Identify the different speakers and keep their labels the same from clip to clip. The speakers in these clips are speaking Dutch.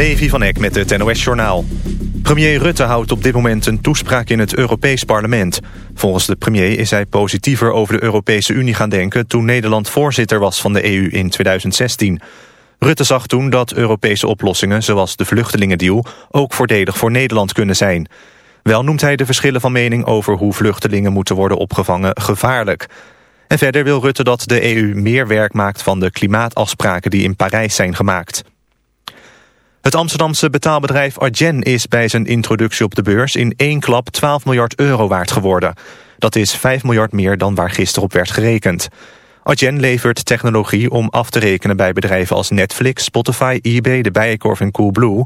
Speaker 1: Levi van Eck met het NOS-journaal. Premier Rutte houdt op dit moment een toespraak in het Europees Parlement. Volgens de premier is hij positiever over de Europese Unie gaan denken... toen Nederland voorzitter was van de EU in 2016. Rutte zag toen dat Europese oplossingen, zoals de vluchtelingendeal... ook voordelig voor Nederland kunnen zijn. Wel noemt hij de verschillen van mening over hoe vluchtelingen moeten worden opgevangen gevaarlijk. En verder wil Rutte dat de EU meer werk maakt van de klimaatafspraken die in Parijs zijn gemaakt. Het Amsterdamse betaalbedrijf Argen is bij zijn introductie op de beurs in één klap 12 miljard euro waard geworden. Dat is 5 miljard meer dan waar gisteren op werd gerekend. Argen levert technologie om af te rekenen bij bedrijven als Netflix, Spotify, eBay, de Bijenkorf en Coolblue.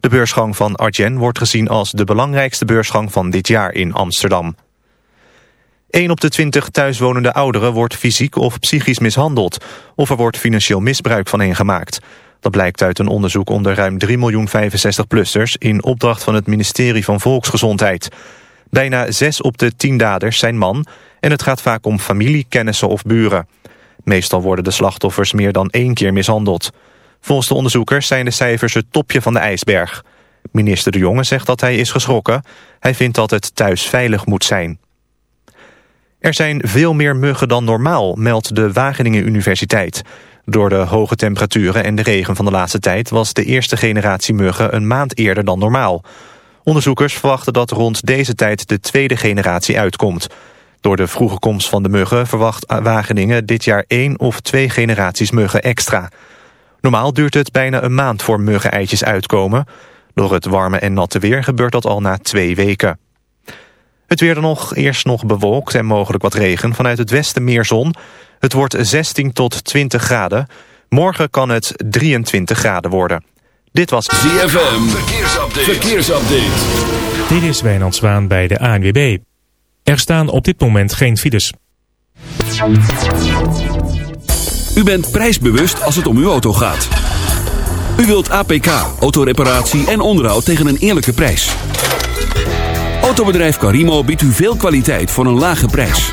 Speaker 1: De beursgang van Argen wordt gezien als de belangrijkste beursgang van dit jaar in Amsterdam. 1 op de 20 thuiswonende ouderen wordt fysiek of psychisch mishandeld... of er wordt financieel misbruik van hen gemaakt. Dat blijkt uit een onderzoek onder ruim 3 miljoen 65-plussers... in opdracht van het ministerie van Volksgezondheid. Bijna 6 op de 10 daders zijn man... en het gaat vaak om familie, kennissen of buren. Meestal worden de slachtoffers meer dan één keer mishandeld. Volgens de onderzoekers zijn de cijfers het topje van de ijsberg. Minister De Jonge zegt dat hij is geschrokken. Hij vindt dat het thuis veilig moet zijn. Er zijn veel meer muggen dan normaal, meldt de Wageningen Universiteit. Door de hoge temperaturen en de regen van de laatste tijd... was de eerste generatie muggen een maand eerder dan normaal. Onderzoekers verwachten dat rond deze tijd de tweede generatie uitkomt. Door de vroege komst van de muggen verwacht Wageningen dit jaar één of twee generaties muggen extra. Normaal duurt het bijna een maand voor muggen-eitjes uitkomen. Door het warme en natte weer gebeurt dat al na twee weken. Het weer dan nog, eerst nog bewolkt en mogelijk wat regen. Vanuit het westen meer zon. Het wordt 16 tot 20 graden. Morgen kan het 23 graden worden. Dit was
Speaker 2: ZFM. Verkeersupdate. Verkeersupdate.
Speaker 3: Dit is Wijnand Zwaan bij de ANWB. Er staan op dit moment geen files.
Speaker 2: U bent prijsbewust als het om uw auto gaat. U wilt APK, autoreparatie en onderhoud tegen een eerlijke prijs. Autobedrijf Carimo biedt u veel kwaliteit voor een lage prijs.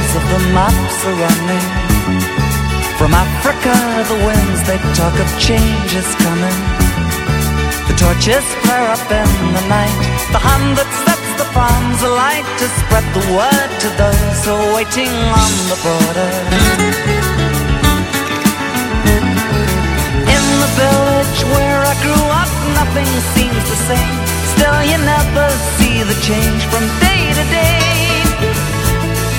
Speaker 4: of the maps are running. From Africa, the winds they talk of change is coming. The torches flare up in the night. The hand that sets the farms alight to spread the word to those who are waiting on the border. In the village where I grew up, nothing seems the same. Still, you never see the change from day to day.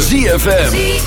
Speaker 2: ZFM.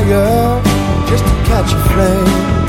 Speaker 5: fire just to catch a flame.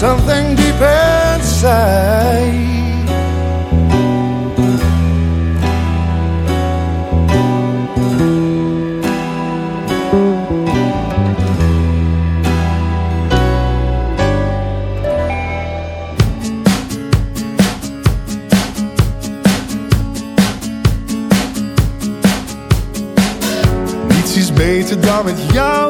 Speaker 5: something deep inside.
Speaker 6: beter dan met jou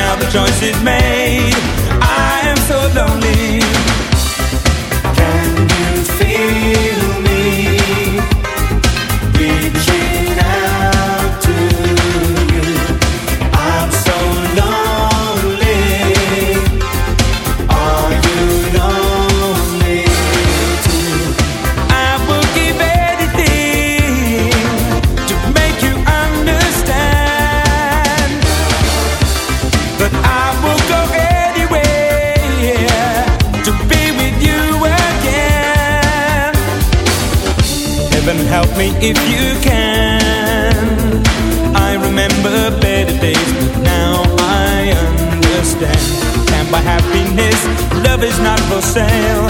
Speaker 7: now the choice is made I am so lonely Can you feel me? Reaching and help me if you can. I remember better days but now I understand. And by happiness, love is not for sale.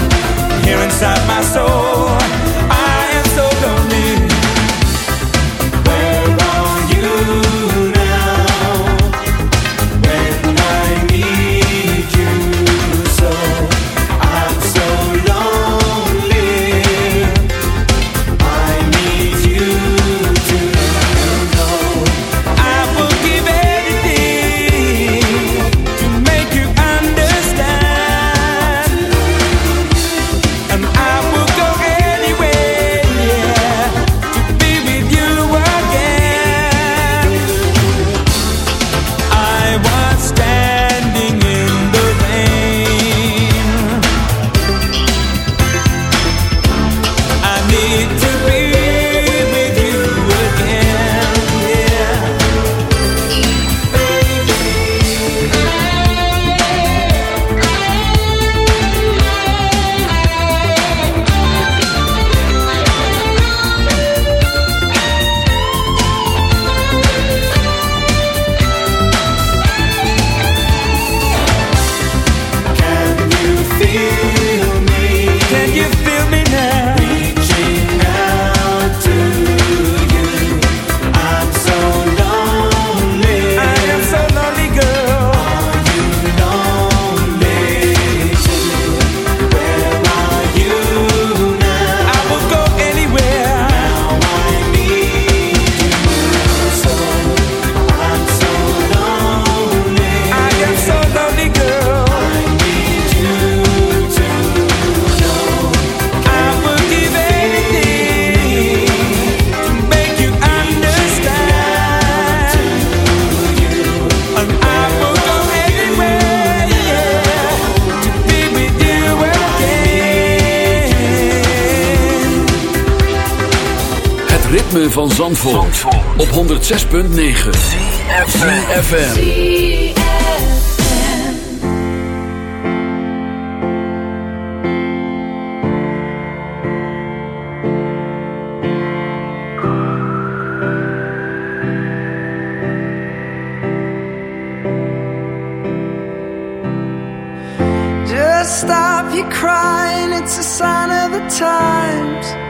Speaker 7: Here inside my soul.
Speaker 2: 106.9 CFFM
Speaker 8: Just stop your crying, it's a sign of the times.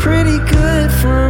Speaker 2: pretty good for